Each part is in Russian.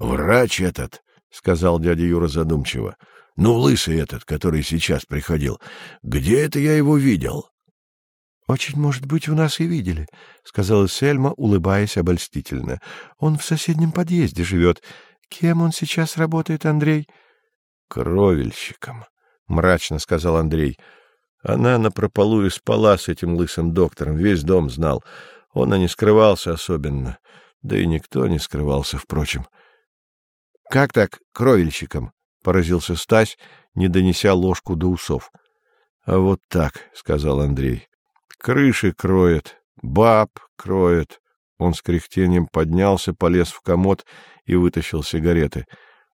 Врач этот, — сказал дядя Юра задумчиво. — Ну, лысый этот, который сейчас приходил. Где это я его видел? — Очень, может быть, у нас и видели, — сказала Сельма, улыбаясь обольстительно. — Он в соседнем подъезде живет. Кем он сейчас работает, Андрей? — Кровельщиком, — мрачно сказал Андрей. Она напропалую спала с этим лысым доктором, весь дом знал. Он и не скрывался особенно. Да и никто не скрывался, впрочем. —— Как так, кровельщиком? — поразился Стась, не донеся ложку до усов. — А вот так, — сказал Андрей. — Крыши кроет, баб кроет. Он с кряхтением поднялся, полез в комод и вытащил сигареты.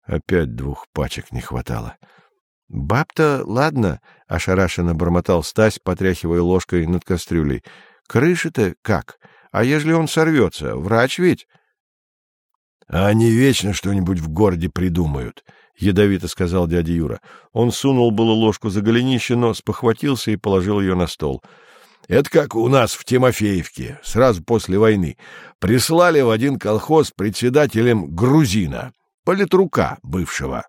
Опять двух пачек не хватало. — Баб-то ладно, — ошарашенно бормотал Стась, потряхивая ложкой над кастрюлей. — Крыши-то как? А ежели он сорвется? Врач ведь? — А они вечно что-нибудь в городе придумают, — ядовито сказал дядя Юра. Он сунул было ложку за голенище, но спохватился и положил ее на стол. — Это как у нас в Тимофеевке, сразу после войны. Прислали в один колхоз председателем грузина, политрука бывшего.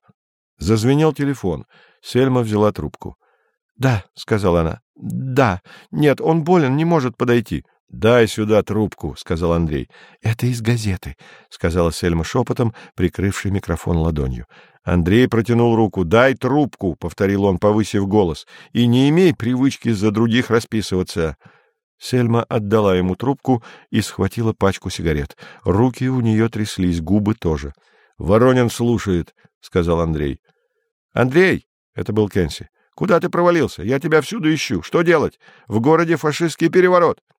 Зазвенел телефон. Сельма взяла трубку. — Да, — сказала она. — Да. Нет, он болен, не может подойти. —— Дай сюда трубку, — сказал Андрей. — Это из газеты, — сказала Сельма шепотом, прикрывший микрофон ладонью. Андрей протянул руку. — Дай трубку, — повторил он, повысив голос, — и не имей привычки за других расписываться. Сельма отдала ему трубку и схватила пачку сигарет. Руки у нее тряслись, губы тоже. — Воронин слушает, — сказал Андрей. — Андрей! — это был Кенси. — Куда ты провалился? Я тебя всюду ищу. Что делать? В городе фашистский переворот. ——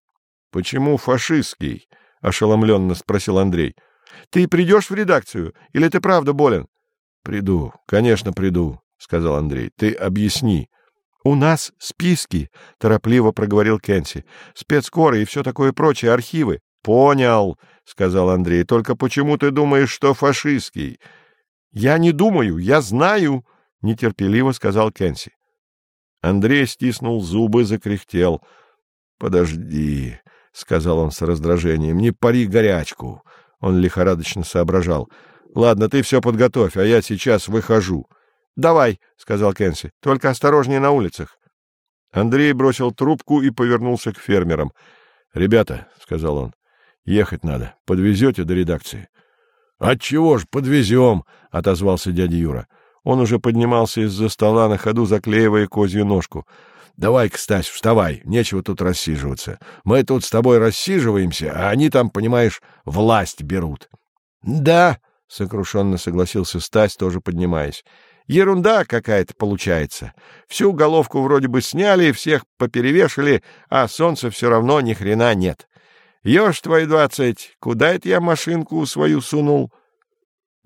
Почему фашистский? — ошеломленно спросил Андрей. — Ты придешь в редакцию? Или ты правда болен? — Приду, конечно, приду, — сказал Андрей. — Ты объясни. — У нас списки, — торопливо проговорил Кенси. — Спецкоры и все такое прочее, архивы. — Понял, — сказал Андрей. — Только почему ты думаешь, что фашистский? — Я не думаю, я знаю, — нетерпеливо сказал Кенси. Андрей стиснул зубы, закряхтел. — Подожди, — сказал он с раздражением. — Не пари горячку. Он лихорадочно соображал. — Ладно, ты все подготовь, а я сейчас выхожу. — Давай, — сказал Кенси, — только осторожнее на улицах. Андрей бросил трубку и повернулся к фермерам. — Ребята, — сказал он, — ехать надо. Подвезете до редакции? — Отчего ж подвезем? — отозвался дядя Юра. Он уже поднимался из-за стола на ходу, заклеивая козью ножку. Давай-ка, Стась, вставай, нечего тут рассиживаться. Мы тут с тобой рассиживаемся, а они там, понимаешь, власть берут. — Да, — сокрушенно согласился Стась, тоже поднимаясь. — Ерунда какая-то получается. Всю головку вроде бы сняли, всех поперевешали, а солнца все равно ни хрена нет. Ешь твою двадцать, куда это я машинку свою сунул? —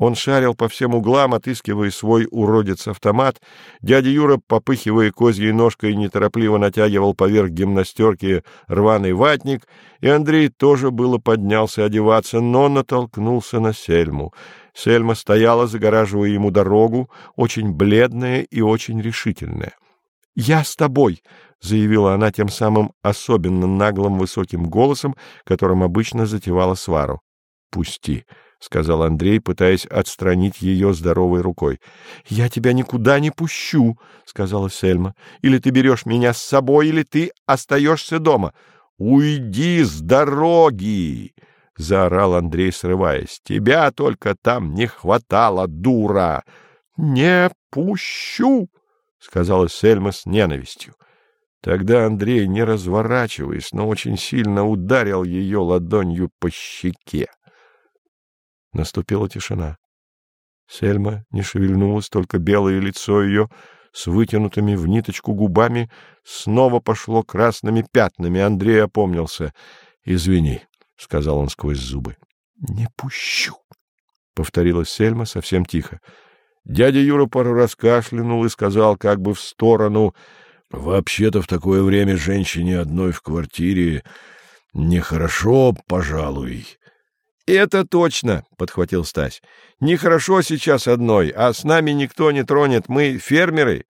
он шарил по всем углам, отыскивая свой уродец-автомат. Дядя Юра, попыхивая козьей ножкой, неторопливо натягивал поверх гимнастерки рваный ватник, и Андрей тоже было поднялся одеваться, но натолкнулся на Сельму. Сельма стояла, загораживая ему дорогу, очень бледная и очень решительная. — Я с тобой! — заявила она тем самым особенно наглым высоким голосом, которым обычно затевала свару. — Пусти! —— сказал Андрей, пытаясь отстранить ее здоровой рукой. — Я тебя никуда не пущу, — сказала Сельма. — Или ты берешь меня с собой, или ты остаешься дома. — Уйди с дороги! — заорал Андрей, срываясь. — Тебя только там не хватало, дура! — Не пущу! — сказала Сельма с ненавистью. Тогда Андрей, не разворачиваясь, но очень сильно ударил ее ладонью по щеке. Наступила тишина. Сельма не шевельнулась, только белое лицо ее с вытянутыми в ниточку губами снова пошло красными пятнами. Андрей опомнился. — Извини, — сказал он сквозь зубы. — Не пущу, — повторила Сельма совсем тихо. Дядя Юра пару раз кашлянул и сказал как бы в сторону, — Вообще-то в такое время женщине одной в квартире нехорошо, пожалуй. — Это точно, — подхватил Стась. — Нехорошо сейчас одной, а с нами никто не тронет, мы фермеры.